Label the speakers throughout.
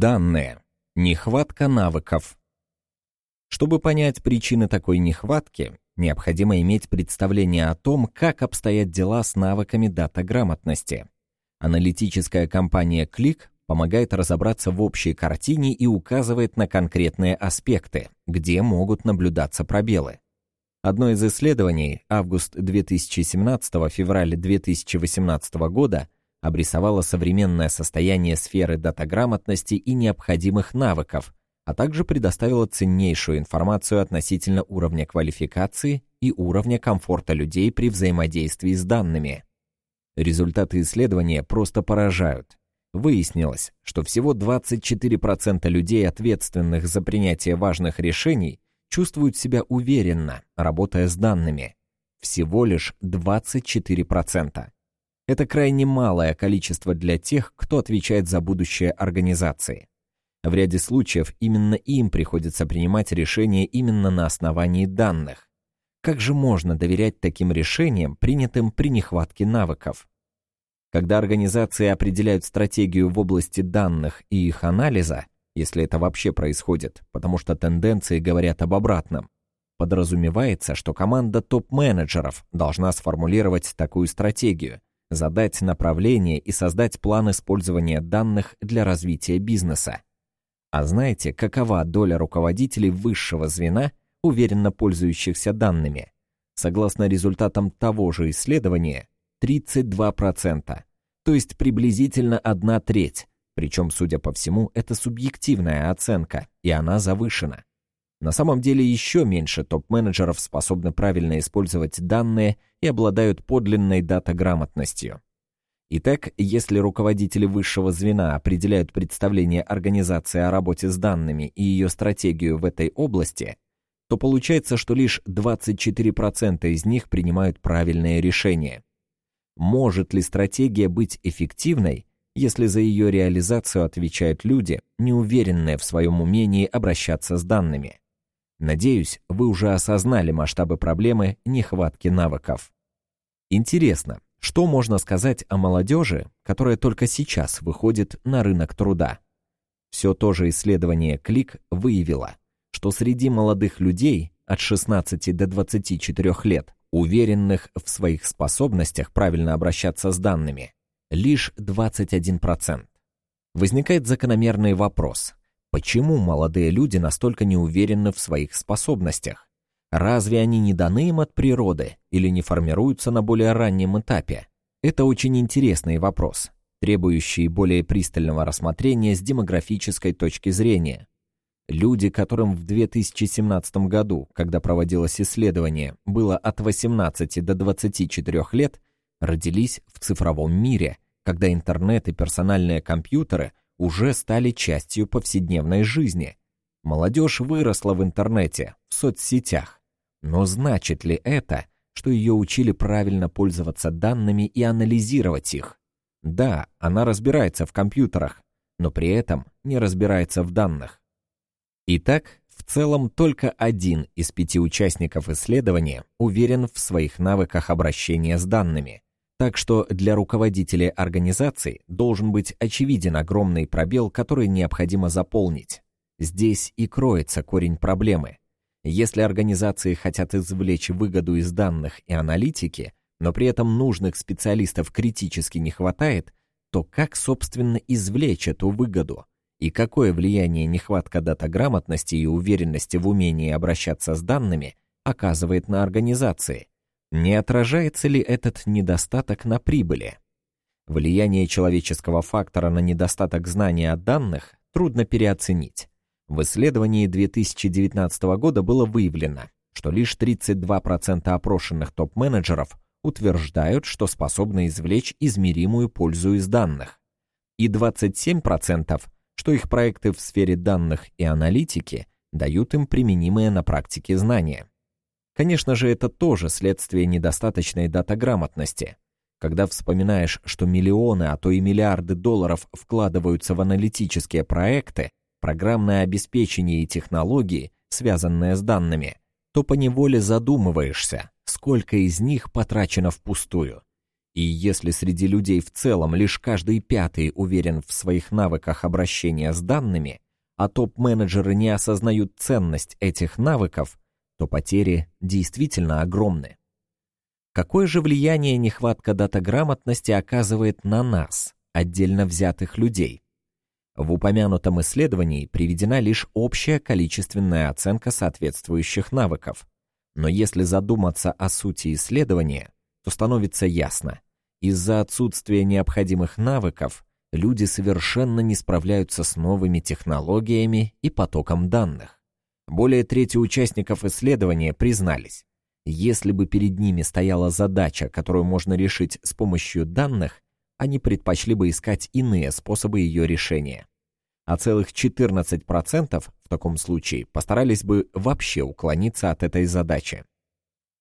Speaker 1: Данные. Нехватка навыков. Чтобы понять причины такой нехватки, необходимо иметь представление о том, как обстоят дела с навыками дата-грамотности. Аналитическая компания Click помогает разобраться в общей картине и указывает на конкретные аспекты, где могут наблюдаться пробелы. Одно из исследований, август 2017-февраль 2018 года, обрисовало современное состояние сферы датаграмотности и необходимых навыков, а также предоставила ценнейшую информацию относительно уровня квалификации и уровня комфорта людей при взаимодействии с данными. Результаты исследования просто поражают. Выяснилось, что всего 24% людей, ответственных за принятие важных решений, чувствуют себя уверенно, работая с данными. Всего лишь 24%. Это крайне малое количество для тех, кто отвечает за будущее организации. В ряде случаев именно им приходится принимать решения именно на основании данных. Как же можно доверять таким решениям, принятым при нехватке навыков? Когда организации определяют стратегию в области данных и их анализа, если это вообще происходит, потому что тенденции говорят об обратном, подразумевается, что команда топ-менеджеров должна сформулировать такую стратегию, задать направление и создать план использования данных для развития бизнеса. А знаете, какова доля руководителей высшего звена, уверенно пользующихся данными? Согласно результатам того же исследования, 32%, то есть приблизительно одна треть, причем, судя по всему, это субъективная оценка, и она завышена. На самом деле еще меньше топ-менеджеров способны правильно использовать данные и обладают подлинной датаграмотностью. Итак, если руководители высшего звена определяют представление организации о работе с данными и ее стратегию в этой области, то получается, что лишь 24% из них принимают правильные решения. Может ли стратегия быть эффективной, если за ее реализацию отвечают люди, неуверенные в своем умении обращаться с данными? Надеюсь, вы уже осознали масштабы проблемы нехватки навыков. Интересно, что можно сказать о молодежи, которая только сейчас выходит на рынок труда? Все то же исследование Клик выявило, что среди молодых людей от 16 до 24 лет, уверенных в своих способностях правильно обращаться с данными, лишь 21%. Возникает закономерный вопрос – Почему молодые люди настолько не уверены в своих способностях? Разве они не даны им от природы или не формируются на более раннем этапе? Это очень интересный вопрос, требующий более пристального рассмотрения с демографической точки зрения. Люди, которым в 2017 году, когда проводилось исследование, было от 18 до 24 лет, родились в цифровом мире, когда интернет и персональные компьютеры уже стали частью повседневной жизни. Молодежь выросла в интернете, в соцсетях. Но значит ли это, что ее учили правильно пользоваться данными и анализировать их? Да, она разбирается в компьютерах, но при этом не разбирается в данных. Итак, в целом только один из пяти участников исследования уверен в своих навыках обращения с данными – так что для руководителей организаций должен быть очевиден огромный пробел, который необходимо заполнить. Здесь и кроется корень проблемы. Если организации хотят извлечь выгоду из данных и аналитики, но при этом нужных специалистов критически не хватает, то как, собственно, извлечь эту выгоду? И какое влияние нехватка датаграмотности и уверенности в умении обращаться с данными оказывает на организации? Не отражается ли этот недостаток на прибыли? Влияние человеческого фактора на недостаток знания о данных трудно переоценить. В исследовании 2019 года было выявлено, что лишь 32% опрошенных топ-менеджеров утверждают, что способны извлечь измеримую пользу из данных, и 27%, что их проекты в сфере данных и аналитики дают им применимые на практике знания. Конечно же, это тоже следствие недостаточной датаграмотности. Когда вспоминаешь, что миллионы, а то и миллиарды долларов вкладываются в аналитические проекты, программное обеспечение и технологии, связанные с данными, то поневоле задумываешься, сколько из них потрачено впустую. И если среди людей в целом лишь каждый пятый уверен в своих навыках обращения с данными, а топ-менеджеры не осознают ценность этих навыков, то потери действительно огромны. Какое же влияние нехватка датаграмотности оказывает на нас, отдельно взятых людей? В упомянутом исследовании приведена лишь общая количественная оценка соответствующих навыков. Но если задуматься о сути исследования, то становится ясно. Из-за отсутствия необходимых навыков люди совершенно не справляются с новыми технологиями и потоком данных. Более трети участников исследования признались, если бы перед ними стояла задача, которую можно решить с помощью данных, они предпочли бы искать иные способы ее решения. А целых 14% в таком случае постарались бы вообще уклониться от этой задачи.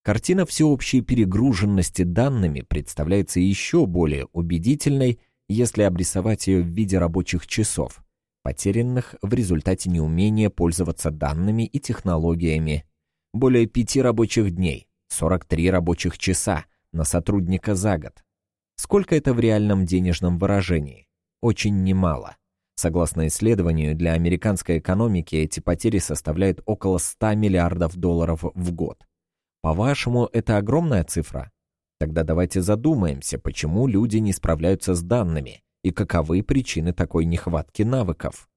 Speaker 1: Картина всеобщей перегруженности данными представляется еще более убедительной, если обрисовать ее в виде рабочих часов, потерянных в результате неумения пользоваться данными и технологиями более пяти рабочих дней, 43 рабочих часа на сотрудника за год. Сколько это в реальном денежном выражении? Очень немало. Согласно исследованию, для американской экономики эти потери составляют около 100 миллиардов долларов в год. По-вашему, это огромная цифра? Тогда давайте задумаемся, почему люди не справляются с данными и каковы причины такой нехватки навыков.